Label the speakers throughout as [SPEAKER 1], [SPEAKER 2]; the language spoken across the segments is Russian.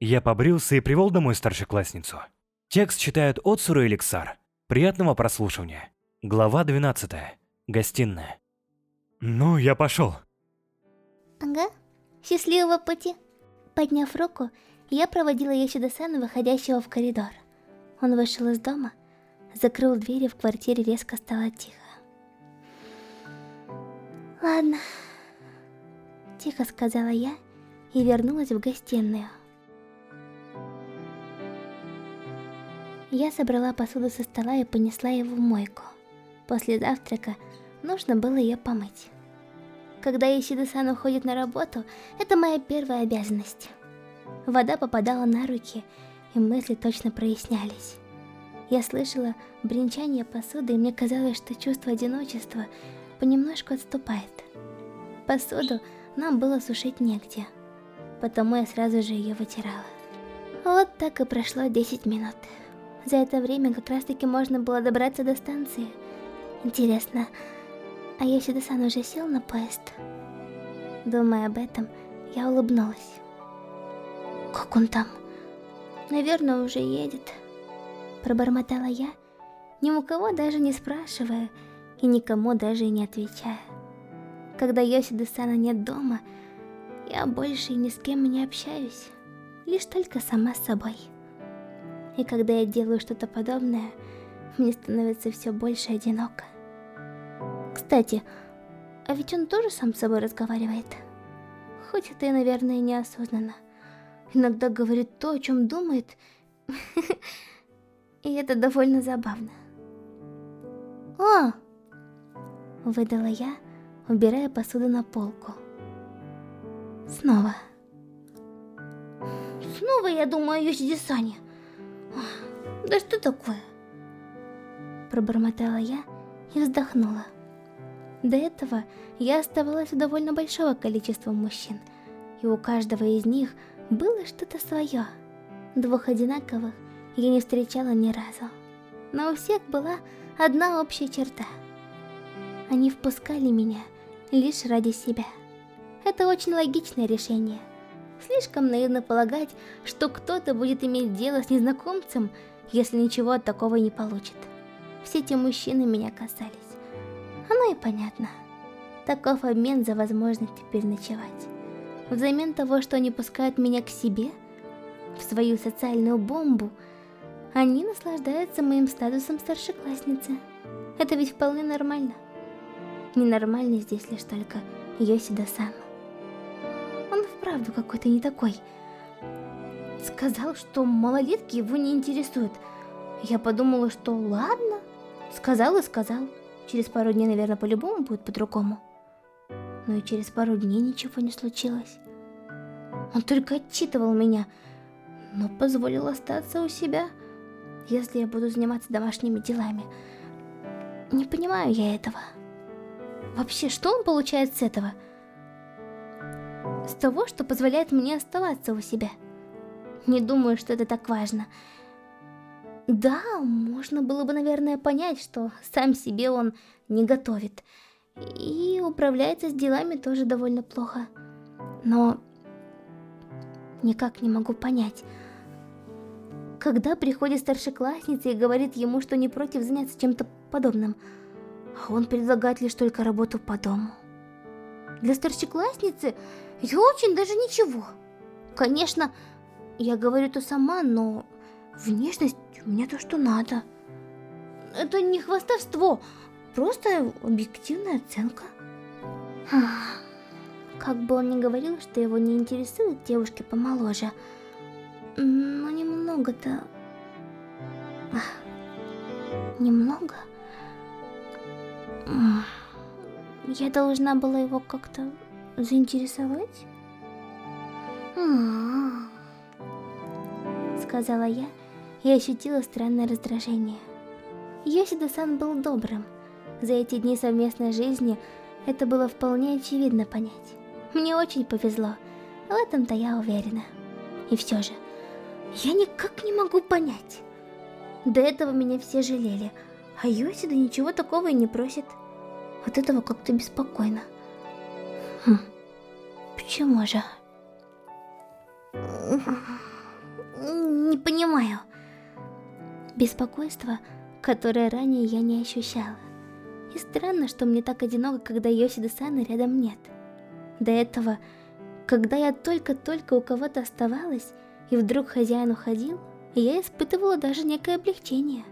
[SPEAKER 1] Я побрился и привел домой старшеклассницу. Текст читают Отсуру и Лексар. Приятного прослушивания. Глава 12. Гостиная. Ну, я пошел.
[SPEAKER 2] Ага. Счастливого пути. Подняв руку, я проводила Ясида-сана, выходящего в коридор. Он вышел из дома, закрыл дверь и в квартире резко стало тихо. Ладно. Тихо сказала я и вернулась в гостиную. Я собрала посуду со стола и понесла его в мойку. После завтрака нужно было ее помыть. Когда Исида-сан уходит на работу, это моя первая обязанность. Вода попадала на руки, и мысли точно прояснялись. Я слышала бренчание посуды, и мне казалось, что чувство одиночества понемножку отступает. Посуду нам было сушить негде, потому я сразу же ее вытирала. Вот так и прошло 10 минут. За это время как раз таки можно было добраться до станции. Интересно, а Йосида-сан уже сел на поезд? Думая об этом, я улыбнулась. Как он там? Наверное, уже едет. Пробормотала я, ни у кого даже не спрашивая и никому даже и не отвечая. Когда Йосида-сана нет дома, я больше ни с кем не общаюсь, лишь только сама с собой. И когда я делаю что-то подобное, мне становится все больше одиноко. Кстати, а ведь он тоже сам с собой разговаривает. Хоть это и, наверное, неосознанно. Иногда говорит то, о чем думает. И это довольно забавно. «О!» Выдала я, убирая посуду на полку. Снова. Снова я думаю о Йосиде-сане. Да что такое? Пробормотала я и вздохнула. До этого я оставалась у довольно большого количества мужчин, и у каждого из них было что-то свое. Двух одинаковых я не встречала ни разу. Но у всех была одна общая черта. Они впускали меня лишь ради себя. Это очень логичное решение. Слишком наивно полагать, что кто-то будет иметь дело с незнакомцем, если ничего от такого не получит. Все эти мужчины меня касались. Оно и понятно. Таков обмен за возможность переночевать. Взамен того, что они пускают меня к себе, в свою социальную бомбу, они наслаждаются моим статусом старшеклассницы. Это ведь вполне нормально. Ненормальный здесь лишь только Йосида-сан. Вправду какой-то не такой. Сказал, что малолетки его не интересуют. Я подумала, что ладно. Сказал и сказал. Через пару дней, наверное, по-любому будет по-другому. Но и через пару дней ничего не случилось. Он только отчитывал меня, но позволил остаться у себя, если я буду заниматься домашними делами. Не понимаю я этого. Вообще, что он получает с этого? С того, что позволяет мне оставаться у себя. Не думаю, что это так важно. Да, можно было бы, наверное, понять, что сам себе он не готовит. И управляется с делами тоже довольно плохо. Но никак не могу понять, когда приходит старшеклассница и говорит ему, что не против заняться чем-то подобным, а он предлагает лишь только работу по дому. Для старшеклассницы я очень даже ничего. Конечно, я говорю то сама, но Внешность у меня то, что надо. Это не хвастовство, просто объективная оценка. Как бы он ни говорил, что его не интересуют девушки помоложе, но немного-то... Немного? Я должна была его как-то заинтересовать? Сказала я, и ощутила странное раздражение. Йосида-сан был добрым. За эти дни совместной жизни это было вполне очевидно понять. Мне очень повезло, в этом-то я уверена. И все же, я никак не могу понять. До этого меня все жалели, а Йосида ничего такого и не просит. От этого как-то беспокойно. Хм, почему же? понимаю. Беспокойство, которое ранее я не ощущала. И странно, что мне так одиноко, когда Йосида-сана рядом нет. До этого, когда я только-только у кого-то оставалась, и вдруг хозяин уходил, я испытывала даже некое облегчение.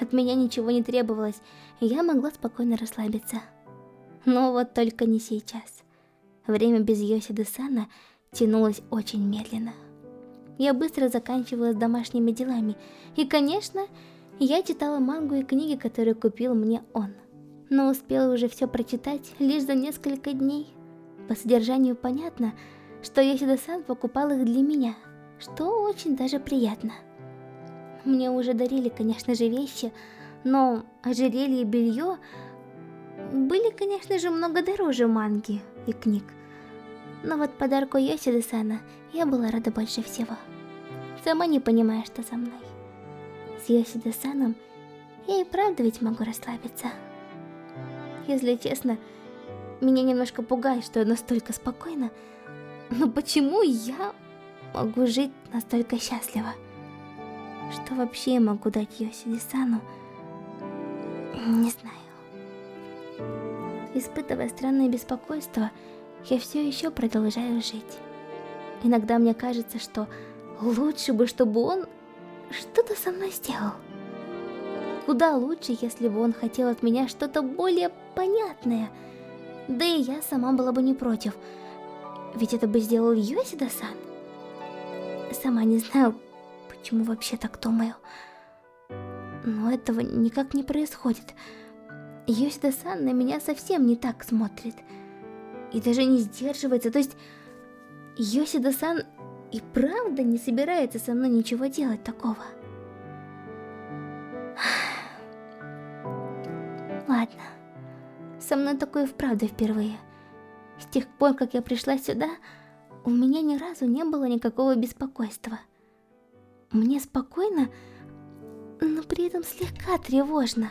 [SPEAKER 2] От меня ничего не требовалось, и я могла спокойно расслабиться. Но вот только не сейчас. Время без Йосиды-сана тянулось очень медленно. Я быстро заканчивала с домашними делами, и, конечно, я читала мангу и книги, которые купил мне он. Но успела уже все прочитать лишь за несколько дней. По содержанию понятно, что Йосида-сан покупал их для меня, что очень даже приятно. Мне уже дарили, конечно же, вещи, но ожерелье и белье были, конечно же, много дороже манги и книг. Но вот подарку Йосида-сана я была рада больше всего. Сама не понимая, что со мной. С Йосида-саном я и правда ведь могу расслабиться. Если честно, меня немножко пугает, что я настолько спокойна. Но почему я могу жить настолько счастливо? Что вообще я могу дать Йосиде-сану? Не знаю. Испытывая странное беспокойство, я все еще продолжаю жить. Иногда мне кажется, что лучше бы, чтобы он что-то со мной сделал. Куда лучше, если бы он хотел от меня что-то более понятное. Да и я сама была бы не против. Ведь это бы сделал Йосида-сан. Сама не знаю, почему вообще так думаю. Но этого никак не происходит. Йосида-сан на меня совсем не так смотрит. И даже не сдерживается. То есть, Йосида-сан и правда не собирается со мной ничего делать такого. Ладно. Со мной такое вправду впервые. С тех пор, как я пришла сюда, у меня ни разу не было никакого беспокойства. Мне спокойно, но при этом слегка тревожно.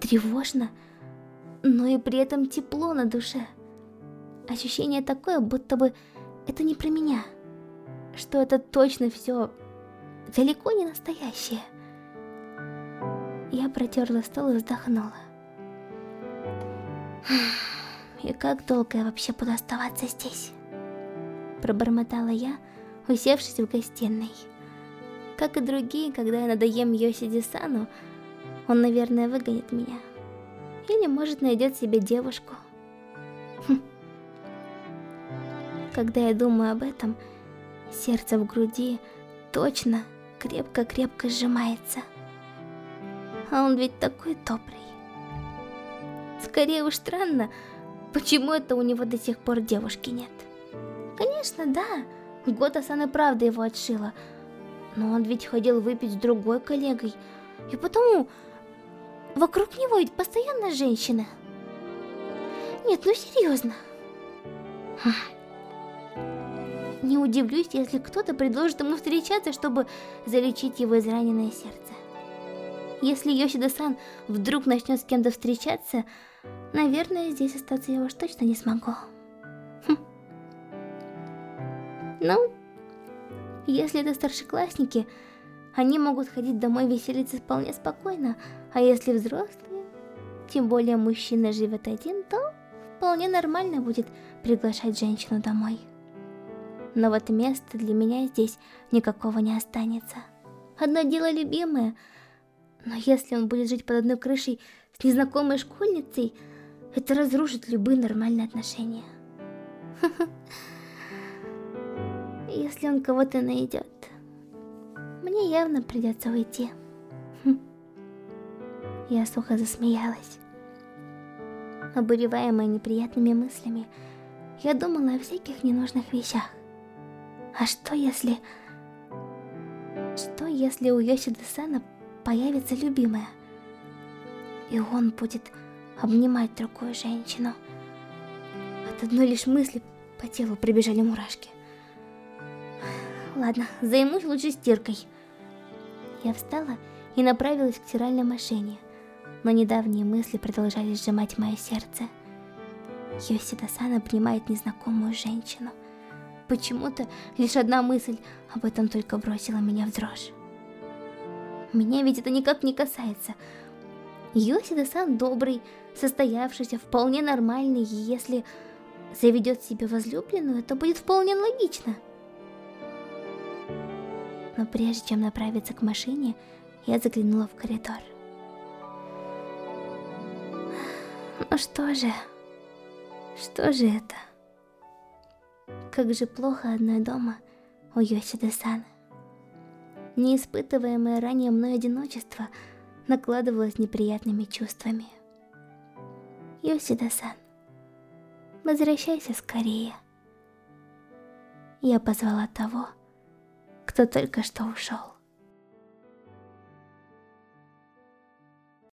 [SPEAKER 2] Тревожно, но и при этом тепло на душе. Ощущение такое, будто бы это не про меня. Что это точно все далеко не настоящее. Я протерла стол и вздохнула. И как долго я вообще буду оставаться здесь? Пробормотала я, усевшись в гостиной. Как и другие, когда я надоем Йосиди-сану, он, наверное, выгонит меня. Или, может, найдет себе девушку. Когда я думаю об этом, сердце в груди точно крепко-крепко сжимается. А он ведь такой добрый. Скорее уж странно, почему это у него до сих пор девушки нет. Конечно, да, Гота-сан и правда его отшила, но он ведь ходил выпить с другой коллегой, и потому вокруг него ведь постоянно женщины. Нет, ну серьезно. Не удивлюсь, если кто-то предложит ему встречаться, чтобы залечить его израненное сердце. Если Йосида-сан вдруг начнет с кем-то встречаться, наверное, здесь остаться я уж точно не смогу. Хм. Ну, если это старшеклассники, они могут ходить домой веселиться вполне спокойно, а если взрослые, тем более мужчина живет один, то вполне нормально будет приглашать женщину домой. Но вот места для меня здесь никакого не останется. Одно дело любимое, но если он будет жить под одной крышей с незнакомой школьницей, это разрушит любые нормальные отношения. Если он кого-то найдет, мне явно придется уйти. Я сухо засмеялась. Обуреваемая неприятными мыслями, я думала о всяких ненужных вещах. А что если... Что если у Йосида-сана появится любимая? И он будет обнимать другую женщину. От одной лишь мысли по телу пробежали мурашки. Ладно, займусь лучше стиркой. Я встала и направилась к стиральной машине, но недавние мысли продолжали сжимать мое сердце. Йосида-сан обнимает незнакомую женщину. Почему-то лишь одна мысль об этом только бросила меня в дрожь. Меня ведь это никак не касается. Йосида-сан добрый, состоявшийся, вполне нормальный, и если заведет себе возлюбленную, то будет вполне логично. Но прежде чем направиться к машине, я заглянула в коридор. Ну что же... Что же это? Как же плохо одной дома у Йосида-сана. Неиспытываемое ранее мной одиночество накладывалось неприятными чувствами. Йосида-сан, возвращайся скорее. Я позвала того, кто только что ушел.